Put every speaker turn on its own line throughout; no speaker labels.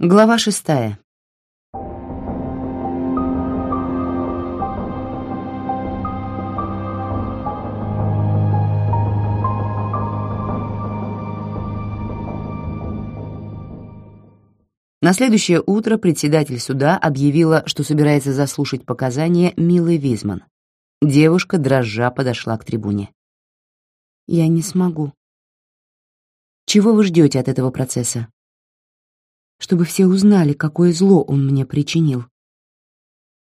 Глава шестая. На следующее утро председатель суда объявила, что собирается заслушать показания Милы Визман. Девушка, дрожа, подошла к трибуне. «Я не смогу». «Чего вы ждете от этого процесса?» «Чтобы все узнали, какое зло он мне причинил».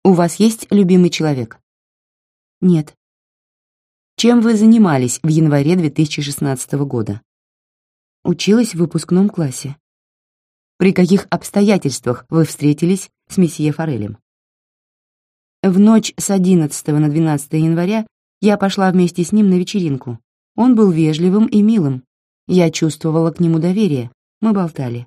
«У вас есть любимый человек?» «Нет». «Чем вы занимались в январе 2016 года?» «Училась в выпускном классе». При каких обстоятельствах вы встретились с месье Форелем? В ночь с 11 на 12 января я пошла вместе с ним на вечеринку. Он был вежливым и милым. Я чувствовала к нему доверие. Мы болтали.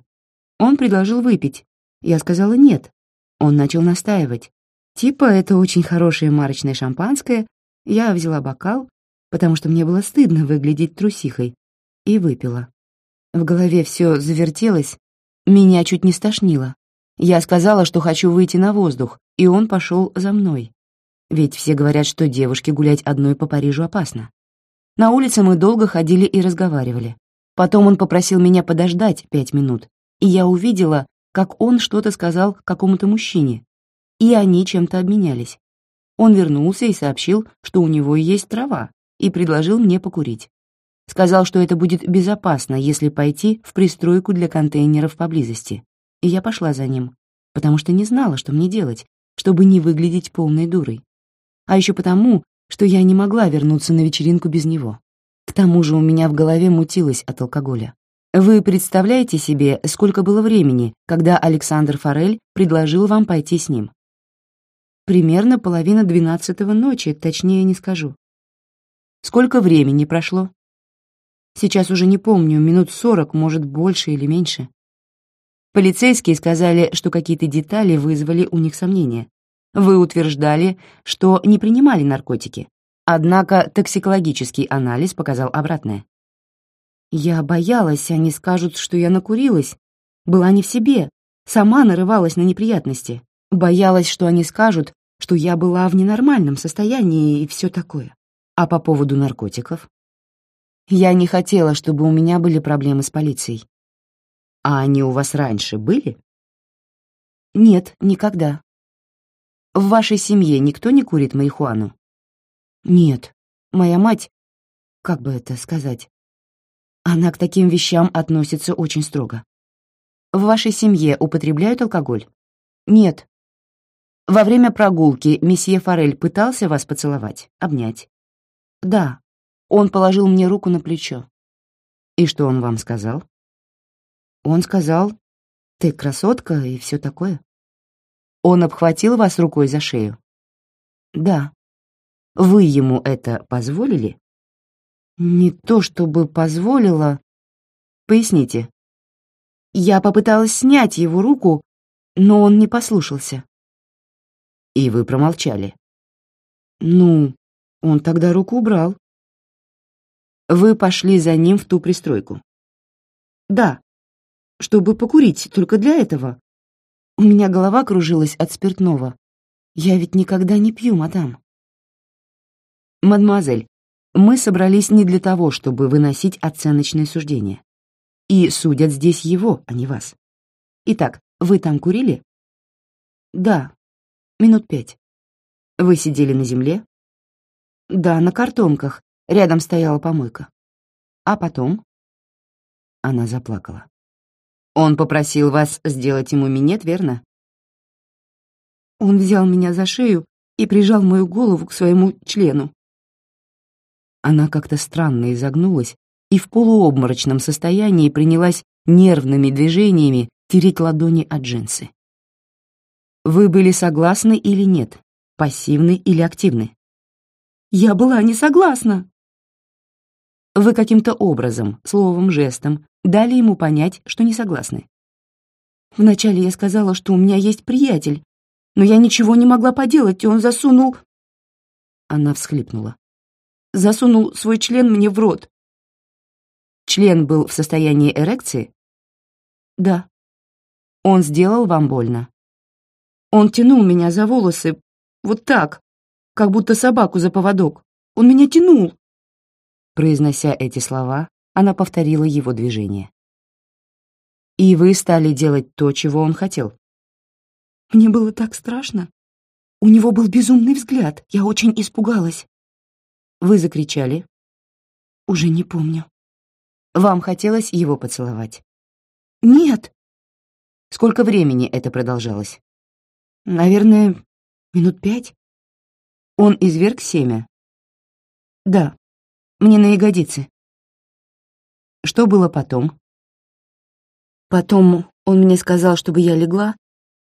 Он предложил выпить. Я сказала «нет». Он начал настаивать. Типа, это очень хорошее марочное шампанское. Я взяла бокал, потому что мне было стыдно выглядеть трусихой, и выпила. В голове все завертелось, меня чуть не стошнило. Я сказала, что хочу выйти на воздух, и он пошел за мной. Ведь все говорят, что девушке гулять одной по Парижу опасно. На улице мы долго ходили и разговаривали. Потом он попросил меня подождать пять минут, и я увидела, как он что-то сказал какому-то мужчине, и они чем-то обменялись. Он вернулся и сообщил, что у него есть трава, и предложил мне покурить. Сказал, что это будет безопасно, если пойти в пристройку для контейнеров поблизости. И я пошла за ним, потому что не знала, что мне делать, чтобы не выглядеть полной дурой. А еще потому, что я не могла вернуться на вечеринку без него. К тому же у меня в голове мутилось от алкоголя. Вы представляете себе, сколько было времени, когда Александр Форель предложил вам пойти с ним? Примерно половина двенадцатого ночи, точнее не скажу. Сколько времени прошло? Сейчас уже не помню, минут сорок, может, больше или меньше. Полицейские сказали, что какие-то детали вызвали у них сомнения. Вы утверждали, что не принимали наркотики. Однако токсикологический анализ показал обратное. Я боялась, они скажут, что я накурилась. Была не в себе, сама нарывалась на неприятности. Боялась, что они скажут, что я была в ненормальном состоянии и все такое. А по поводу наркотиков? Я не хотела, чтобы у меня были проблемы с полицией. А они у вас раньше были? Нет, никогда. В вашей семье никто не курит марихуану? Нет. Моя мать, как бы это сказать, она к таким вещам относится очень строго. В вашей семье употребляют алкоголь? Нет. Во время прогулки месье Форель пытался вас поцеловать, обнять? Да, он положил мне руку на плечо. «И что он вам сказал?» «Он сказал, ты красотка и все такое». «Он обхватил вас рукой за шею?» «Да». «Вы ему это позволили?» «Не то чтобы позволила...» «Поясните». «Я попыталась снять его руку, но он не послушался». «И вы промолчали?» «Ну, он тогда руку убрал». Вы пошли за ним в ту пристройку? Да. Чтобы покурить, только для этого. У меня голова кружилась от спиртного. Я ведь никогда не пью, мадам. Мадемуазель, мы собрались не для того, чтобы выносить оценочные суждения. И судят здесь его, а не вас. Итак, вы там курили? Да, минут пять. Вы сидели на земле? Да, на картонках, Рядом стояла помойка. А потом? Она заплакала. Он попросил вас сделать ему минет, верно? Он взял меня за шею и прижал мою голову к своему члену. Она как-то странно изогнулась и в полуобморочном состоянии принялась нервными движениями тереть ладони от джинсы. Вы были согласны или нет? Пассивны или активны? Я была не согласна. Вы каким-то образом, словом, жестом, дали ему понять, что не согласны. Вначале я сказала, что у меня есть приятель, но я ничего не могла поделать, и он засунул... Она всхлипнула. Засунул свой член мне в рот. Член был в состоянии эрекции? Да. Он сделал вам больно? Он тянул меня за волосы, вот так, как будто собаку за поводок. Он меня тянул. Произнося эти слова, она повторила его движение. И вы стали делать то, чего он хотел. Мне было так страшно. У него был безумный взгляд, я очень испугалась. Вы закричали? Уже не помню. Вам хотелось его поцеловать? Нет. Сколько времени это продолжалось? Наверное, минут пять. Он изверг семя? Да, мне на ягодицы. Что было потом? Потом он мне сказал, чтобы я легла,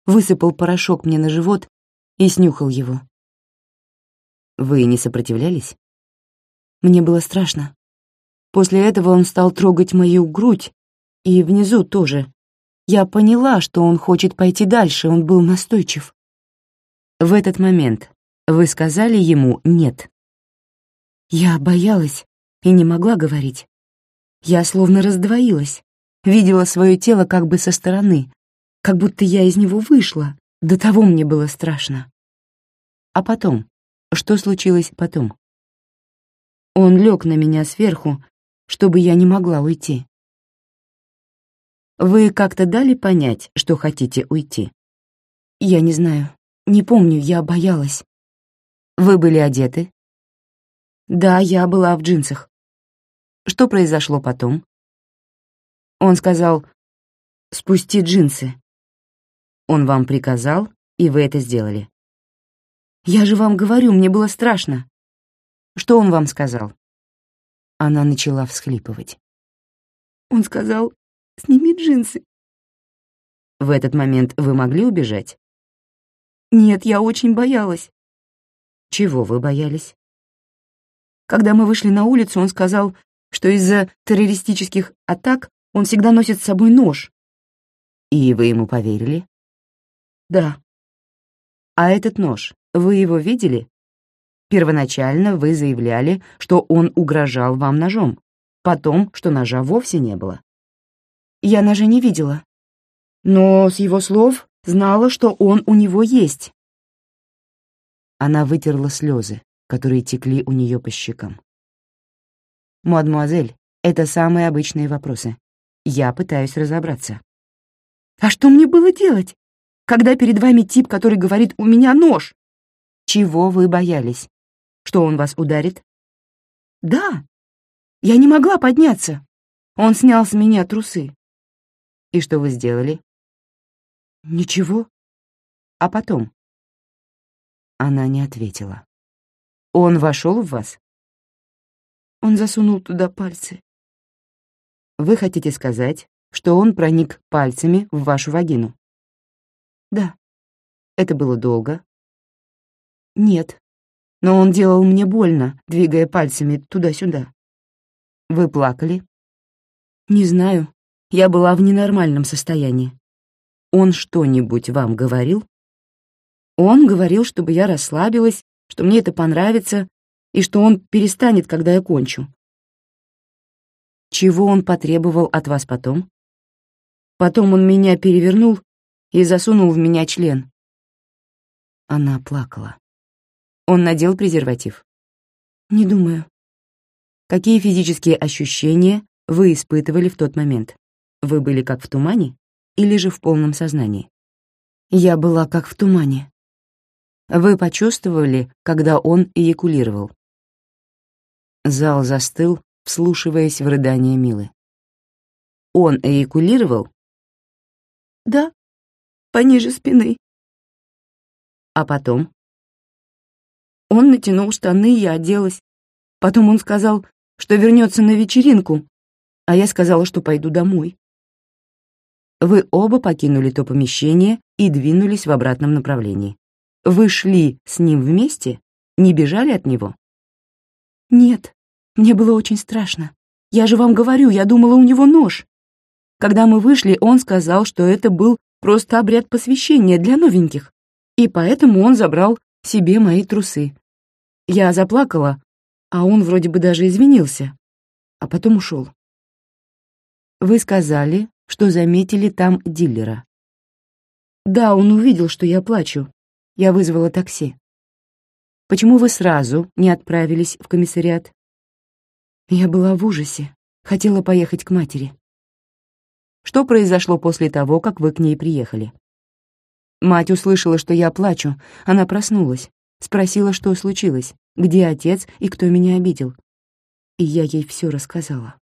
высыпал порошок мне на живот и снюхал его. Вы не сопротивлялись? Мне было страшно. После этого он стал трогать мою грудь и внизу тоже. Я поняла, что он хочет пойти дальше, он был настойчив. В этот момент вы сказали ему «нет». Я боялась и не могла говорить. Я словно раздвоилась, видела свое тело как бы со стороны, как будто я из него вышла, до того мне было страшно. А потом? Что случилось потом? Он лег на меня сверху, чтобы я не могла уйти. Вы как-то дали понять, что хотите уйти? Я не знаю, не помню, я боялась. Вы были одеты? Да, я была в джинсах. Что произошло потом? Он сказал, «Спусти джинсы». Он вам приказал, и вы это сделали. Я же вам говорю, мне было страшно. Что он вам сказал? Она начала всхлипывать. Он сказал, сними джинсы. В этот момент вы могли убежать? Нет, я очень боялась. Чего вы боялись? Когда мы вышли на улицу, он сказал, что из-за террористических атак он всегда носит с собой нож. И вы ему поверили? Да. А этот нож, вы его видели? Первоначально вы заявляли, что он угрожал вам ножом, потом, что ножа вовсе не было. Я ножа не видела, но с его слов знала, что он у него есть. Она вытерла слезы, которые текли у нее по щекам. «Мадемуазель, это самые обычные вопросы. Я пытаюсь разобраться». «А что мне было делать, когда перед вами тип, который говорит «у меня нож»?» «Чего вы боялись? Что он вас ударит?» «Да. Я не могла подняться. Он снял с меня трусы». «И что вы сделали?» «Ничего». «А потом?» Она не ответила. «Он вошел в вас?» Он засунул туда пальцы. Вы хотите сказать, что он проник пальцами в вашу вагину? Да. Это было долго? Нет. Но он делал мне больно, двигая пальцами туда-сюда. Вы плакали? Не знаю. Я была в ненормальном состоянии. Он что-нибудь вам говорил? Он говорил, чтобы я расслабилась, что мне это понравится, и что он перестанет, когда я кончу. Чего он потребовал от вас потом? Потом он меня перевернул и засунул в меня член. Она плакала. Он надел презерватив? Не думаю. Какие физические ощущения вы испытывали в тот момент? Вы были как в тумане или же в полном сознании? Я была как в тумане. Вы почувствовали, когда он эякулировал? Зал застыл, вслушиваясь в рыдание Милы. Он эякулировал? Да, пониже спины. А потом? Он натянул штаны, я оделась. Потом он сказал, что вернется на вечеринку, а я сказала, что пойду домой. Вы оба покинули то помещение и двинулись в обратном направлении. Вы шли с ним вместе? Не бежали от него? Нет, мне было очень страшно. Я же вам говорю, я думала, у него нож. Когда мы вышли, он сказал, что это был просто обряд посвящения для новеньких, и поэтому он забрал себе мои трусы. Я заплакала, а он вроде бы даже извинился, а потом ушел. Вы сказали, что заметили там дилера. Да, он увидел, что я плачу. Я вызвала такси. Почему вы сразу не отправились в комиссариат? Я была в ужасе, хотела поехать к матери. Что произошло после того, как вы к ней приехали? Мать услышала, что я плачу, она проснулась, спросила, что случилось, где отец и кто меня обидел. И я ей все рассказала.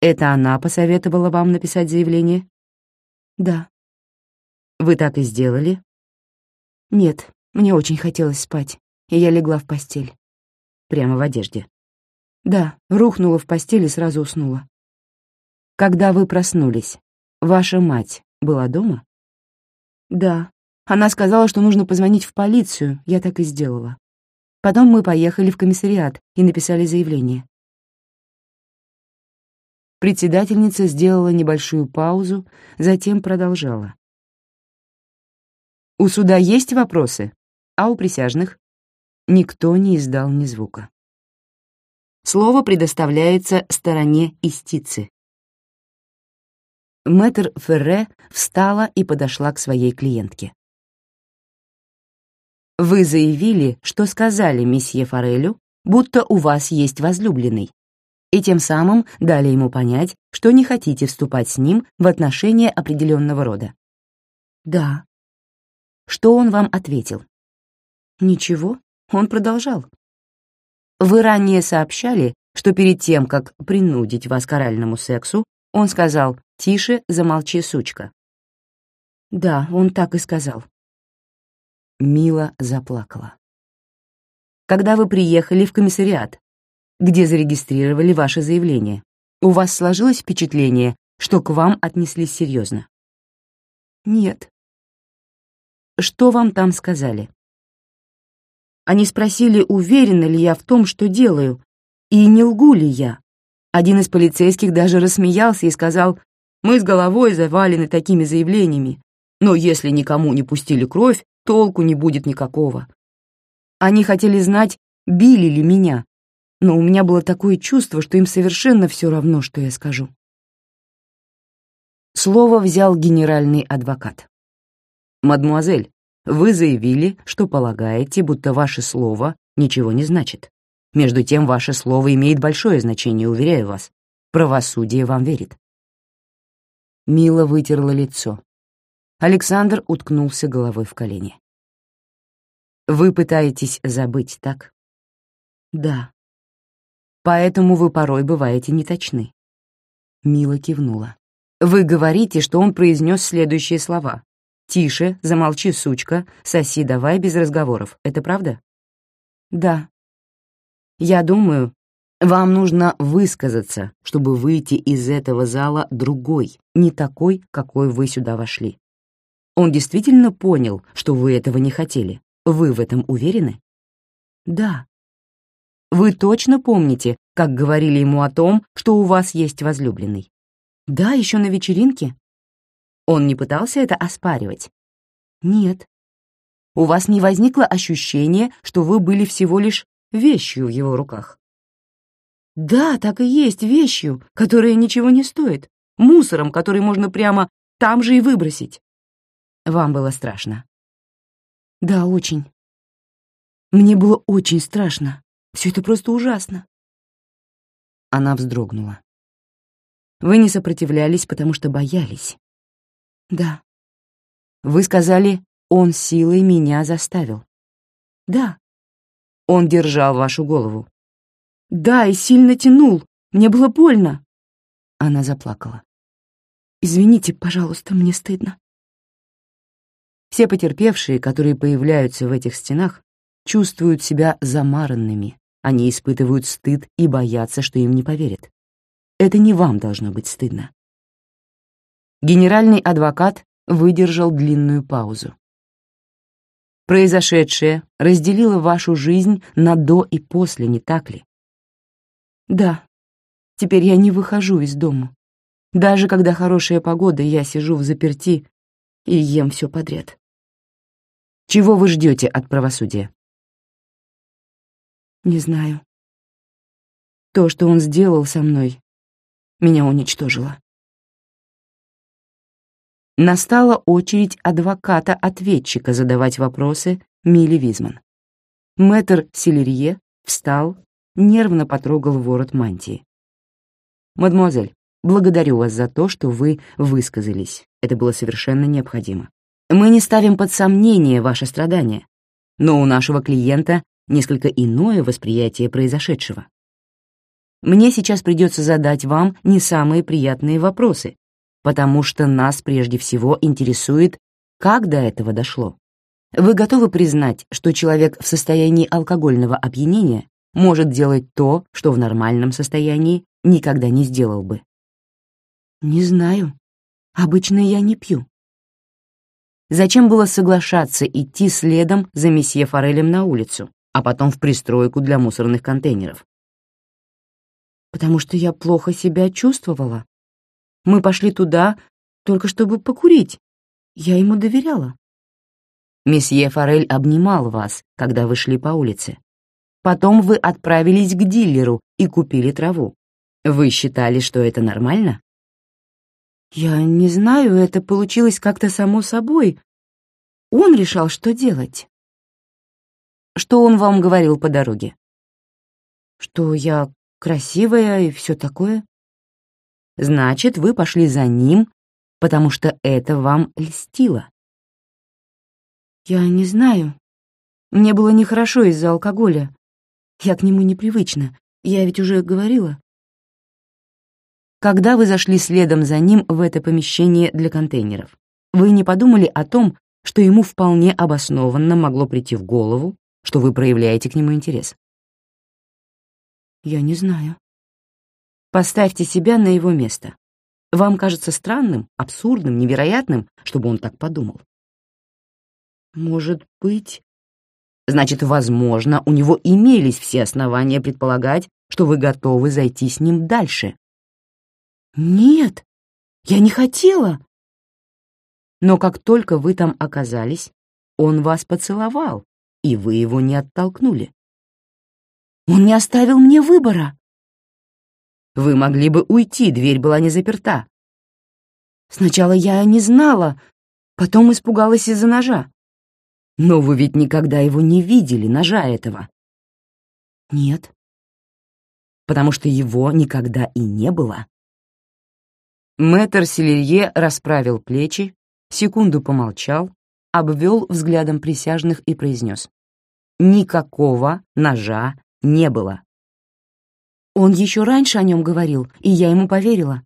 Это она посоветовала вам написать заявление? Да. Вы так и сделали? Нет, мне очень хотелось спать и я легла в постель. Прямо в одежде. Да, рухнула в постель и сразу уснула. Когда вы проснулись, ваша мать была дома? Да. Она сказала, что нужно позвонить в полицию, я так и сделала. Потом мы поехали в комиссариат и написали заявление. Председательница сделала небольшую паузу, затем продолжала. «У суда есть вопросы? А у присяжных?» Никто не издал ни звука. Слово предоставляется стороне истицы. Мэтр Ферре встала и подошла к своей клиентке. «Вы заявили, что сказали месье Форелю, будто у вас есть возлюбленный, и тем самым дали ему понять, что не хотите вступать с ним в отношения определенного рода». «Да». Что он вам ответил? «Ничего, он продолжал. «Вы ранее сообщали, что перед тем, как принудить вас к оральному сексу, он сказал «Тише, замолчи, сучка». «Да, он так и сказал». Мила заплакала. «Когда вы приехали в комиссариат, где зарегистрировали ваше заявление, у вас сложилось впечатление, что к вам отнеслись серьезно?» «Нет». «Что вам там сказали?» Они спросили, уверена ли я в том, что делаю, и не лгу ли я. Один из полицейских даже рассмеялся и сказал, «Мы с головой завалены такими заявлениями, но если никому не пустили кровь, толку не будет никакого». Они хотели знать, били ли меня, но у меня было такое чувство, что им совершенно все равно, что я скажу. Слово взял генеральный адвокат. «Мадмуазель, вы заявили, что полагаете, будто ваше слово ничего не значит. Между тем, ваше слово имеет большое значение, уверяю вас. Правосудие вам верит. Мила вытерла лицо. Александр уткнулся головой в колени. «Вы пытаетесь забыть, так?» «Да». «Поэтому вы порой бываете неточны». Мила кивнула. «Вы говорите, что он произнес следующие слова. «Тише, замолчи, сучка, соси давай без разговоров. Это правда?» «Да». «Я думаю, вам нужно высказаться, чтобы выйти из этого зала другой, не такой, какой вы сюда вошли. Он действительно понял, что вы этого не хотели. Вы в этом уверены?» «Да». «Вы точно помните, как говорили ему о том, что у вас есть возлюбленный?» «Да, еще на вечеринке». Он не пытался это оспаривать? Нет. У вас не возникло ощущения, что вы были всего лишь вещью в его руках? Да, так и есть, вещью, которая ничего не стоит, мусором, который можно прямо там же и выбросить. Вам было страшно? Да, очень. Мне было очень страшно. Все это просто ужасно. Она вздрогнула. Вы не сопротивлялись, потому что боялись. Да. Вы сказали, он силой меня заставил. Да. Он держал вашу голову. Да, и сильно тянул. Мне было больно. Она заплакала. Извините, пожалуйста, мне стыдно. Все потерпевшие, которые появляются в этих стенах, чувствуют себя замаранными. Они испытывают стыд и боятся, что им не поверят. Это не вам должно быть стыдно. Генеральный адвокат выдержал длинную паузу. Произошедшее разделило вашу жизнь на до и после, не так ли? Да. Теперь я не выхожу из дома. Даже когда хорошая погода, я сижу в заперти и ем все подряд. Чего вы ждете от правосудия? Не знаю. То, что он сделал со мной, меня уничтожило. Настала очередь адвоката-ответчика задавать вопросы Милли Визман. Мэтр Селерье встал, нервно потрогал ворот мантии. «Мадемуазель, благодарю вас за то, что вы высказались. Это было совершенно необходимо. Мы не ставим под сомнение ваше страдание, но у нашего клиента несколько иное восприятие произошедшего. Мне сейчас придется задать вам не самые приятные вопросы, потому что нас прежде всего интересует, как до этого дошло. Вы готовы признать, что человек в состоянии алкогольного опьянения может делать то, что в нормальном состоянии никогда не сделал бы? Не знаю. Обычно я не пью. Зачем было соглашаться идти следом за месье Форелем на улицу, а потом в пристройку для мусорных контейнеров? Потому что я плохо себя чувствовала. Мы пошли туда только чтобы покурить. Я ему доверяла. Месье Форель обнимал вас, когда вы шли по улице. Потом вы отправились к дилеру и купили траву. Вы считали, что это нормально? Я не знаю, это получилось как-то само собой. Он решал, что делать. Что он вам говорил по дороге? Что я красивая и все такое. Значит, вы пошли за ним, потому что это вам льстило. Я не знаю. Мне было нехорошо из-за алкоголя. Я к нему непривычна. Я ведь уже говорила. Когда вы зашли следом за ним в это помещение для контейнеров, вы не подумали о том, что ему вполне обоснованно могло прийти в голову, что вы проявляете к нему интерес? Я не знаю. Поставьте себя на его место. Вам кажется странным, абсурдным, невероятным, чтобы он так подумал. Может быть... Значит, возможно, у него имелись все основания предполагать, что вы готовы зайти с ним дальше. Нет, я не хотела. Но как только вы там оказались, он вас поцеловал, и вы его не оттолкнули. Он не оставил мне выбора. Вы могли бы уйти, дверь была не заперта. Сначала я не знала, потом испугалась из-за ножа. Но вы ведь никогда его не видели, ножа этого. Нет. Потому что его никогда и не было. Мэтр Селерье расправил плечи, секунду помолчал, обвел взглядом присяжных и произнес. Никакого ножа не было. Он еще раньше о нем говорил, и я ему поверила.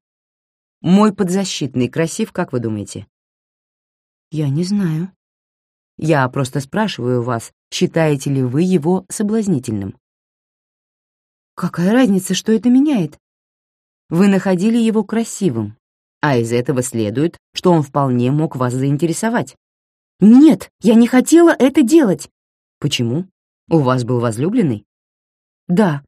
Мой подзащитный красив, как вы думаете? Я не знаю. Я просто спрашиваю вас, считаете ли вы его соблазнительным? Какая разница, что это меняет? Вы находили его красивым, а из этого следует, что он вполне мог вас заинтересовать. Нет, я не хотела это делать. Почему? У вас был возлюбленный? Да.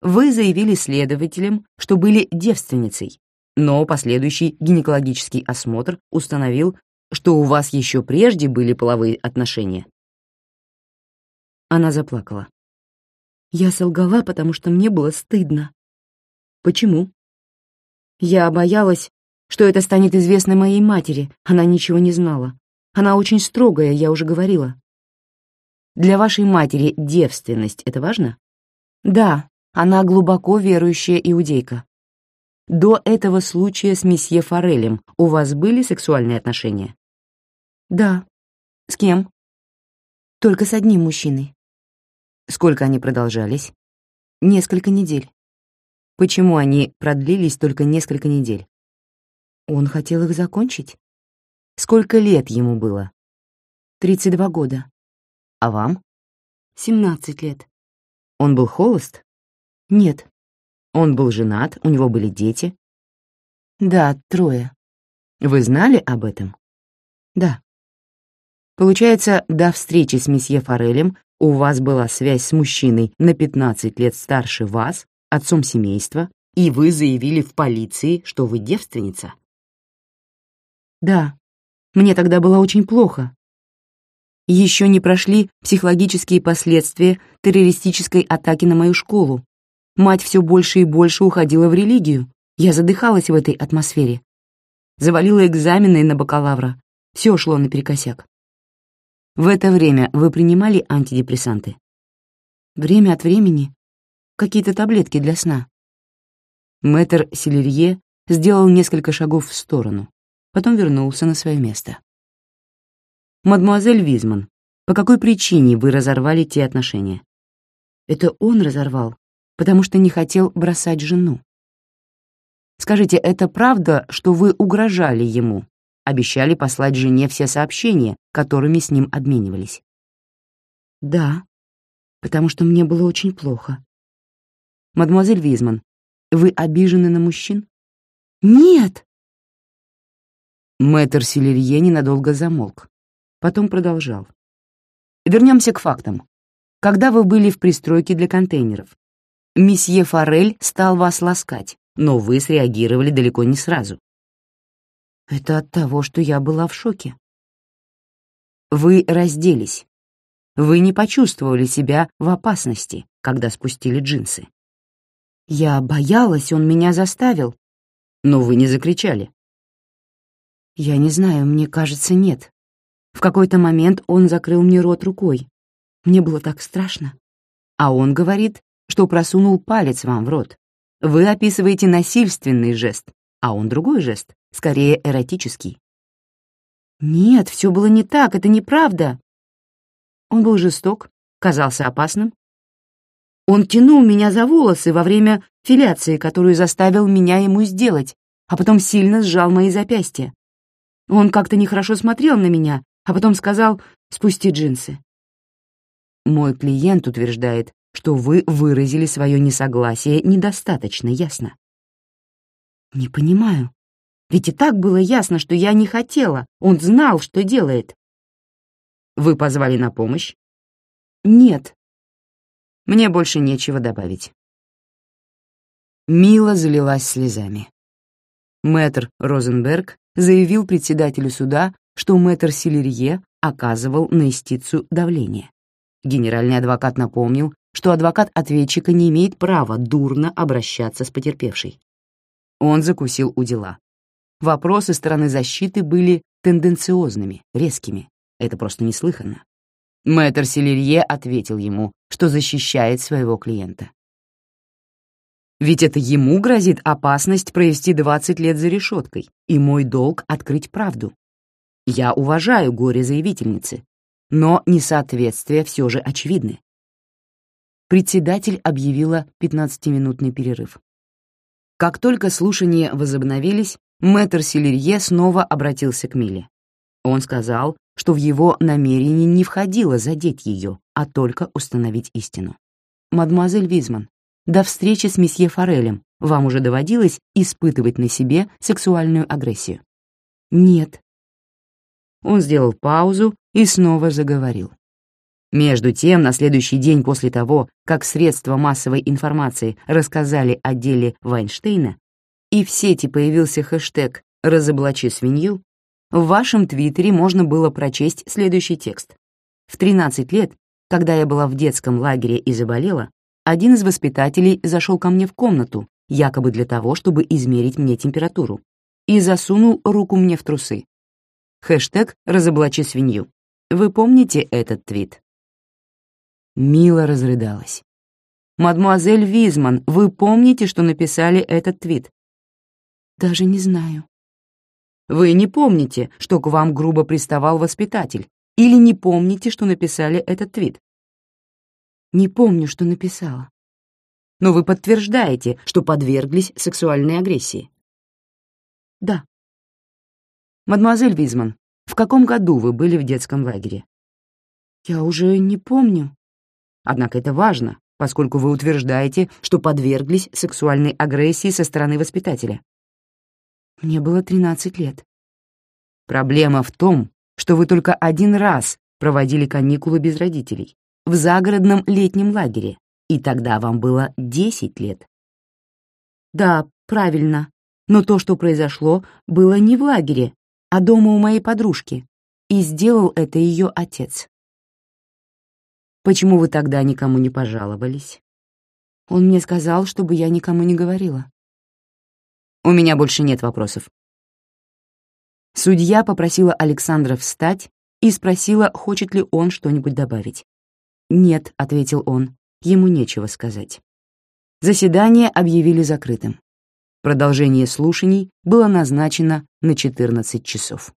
Вы заявили следователям, что были девственницей, но последующий гинекологический осмотр установил, что у вас еще прежде были половые отношения?» Она заплакала. Я солгала, потому что мне было стыдно. Почему? Я боялась, что это станет известно моей матери. Она ничего не знала. Она очень строгая, я уже говорила. Для вашей матери девственность — это важно? Да, она глубоко верующая иудейка. До этого случая с месье Форелем у вас были сексуальные отношения? Да. С кем? Только с одним мужчиной. Сколько они продолжались? Несколько недель. Почему они продлились только несколько недель? Он хотел их закончить. Сколько лет ему было? 32 года. А вам? 17 лет. Он был холост? Нет. Он был женат, у него были дети? Да, трое. Вы знали об этом? Да. Получается, до встречи с месье Форелем у вас была связь с мужчиной на 15 лет старше вас, отцом семейства, и вы заявили в полиции, что вы девственница? Да. Мне тогда было очень плохо. Еще не прошли психологические последствия террористической атаки на мою школу, Мать все больше и больше уходила в религию. Я задыхалась в этой атмосфере. завалила экзамены на бакалавра. Все шло наперекосяк. В это время вы принимали антидепрессанты? Время от времени. Какие-то таблетки для сна. Мэтр Селерье сделал несколько шагов в сторону, потом вернулся на свое место. «Мадемуазель Визман, по какой причине вы разорвали те отношения?» «Это он разорвал, потому что не хотел бросать жену». «Скажите, это правда, что вы угрожали ему, обещали послать жене все сообщения, которыми с ним обменивались?» «Да, потому что мне было очень плохо». «Мадемуазель Визман, вы обижены на мужчин?» «Нет!» Мэтр Селерье ненадолго замолк, потом продолжал. Вернемся к фактам. Когда вы были в пристройке для контейнеров, месье Форель стал вас ласкать, но вы среагировали далеко не сразу. Это от того, что я была в шоке. Вы разделись. Вы не почувствовали себя в опасности, когда спустили джинсы. Я боялась, он меня заставил. Но вы не закричали. Я не знаю, мне кажется, нет. В какой-то момент он закрыл мне рот рукой. Мне было так страшно. А он говорит, что просунул палец вам в рот. Вы описываете насильственный жест, а он другой жест, скорее эротический. Нет, все было не так, это неправда. Он был жесток, казался опасным, он тянул меня за волосы во время филяции, которую заставил меня ему сделать, а потом сильно сжал мои запястья. Он как-то нехорошо смотрел на меня, а потом сказал «спусти джинсы». Мой клиент утверждает, что вы выразили свое несогласие недостаточно ясно. Не понимаю. Ведь и так было ясно, что я не хотела. Он знал, что делает. Вы позвали на помощь? Нет, мне больше нечего добавить. Мила залилась слезами. Мэтр Розенберг заявил председателю суда, что мэтр Силерье оказывал на истицу давление. Генеральный адвокат напомнил, что адвокат ответчика не имеет права дурно обращаться с потерпевшей. Он закусил у дела. Вопросы стороны защиты были тенденциозными, резкими. Это просто неслыханно. Мэтр Селерье ответил ему, что защищает своего клиента. Ведь это ему грозит опасность провести 20 лет за решеткой, и мой долг — открыть правду. Я уважаю горе заявительницы, но несоответствия все же очевидны. Председатель объявила 15-минутный перерыв. Как только слушания возобновились, мэтр Селерье снова обратился к Миле. Он сказал, что в его намерении не входило задеть ее, а только установить истину. «Мадемуазель Визман, до встречи с месье Форелем вам уже доводилось испытывать на себе сексуальную агрессию?» «Нет». Он сделал паузу и снова заговорил. Между тем, на следующий день после того, как средства массовой информации рассказали о деле Вайнштейна, и в сети появился хэштег «Разоблачи свинью», в вашем твиттере можно было прочесть следующий текст. В 13 лет, когда я была в детском лагере и заболела, один из воспитателей зашел ко мне в комнату, якобы для того, чтобы измерить мне температуру, и засунул руку мне в трусы. Хэштег «Разоблачи свинью». Вы помните этот твит? Мила разрыдалась. «Мадмуазель Визман, вы помните, что написали этот твит?» «Даже не знаю». Вы не помните, что к вам грубо приставал воспитатель, или не помните, что написали этот твит? Не помню, что написала. Но вы подтверждаете, что подверглись сексуальной агрессии. Да. Мадемуазель Визман, в каком году вы были в детском лагере? Я уже не помню. Однако это важно, поскольку вы утверждаете, что подверглись сексуальной агрессии со стороны воспитателя. Мне было 13 лет. Проблема в том, что вы только один раз проводили каникулы без родителей, в загородном летнем лагере, и тогда вам было 10 лет. Да, правильно, но то, что произошло, было не в лагере, а дома у моей подружки, и сделал это ее отец. Почему вы тогда никому не пожаловались? Он мне сказал, чтобы я никому не говорила. У меня больше нет вопросов. Судья попросила Александра встать и спросила, хочет ли он что-нибудь добавить. «Нет», — ответил он, — ему нечего сказать. Заседание объявили закрытым. Продолжение слушаний было назначено на 14 часов.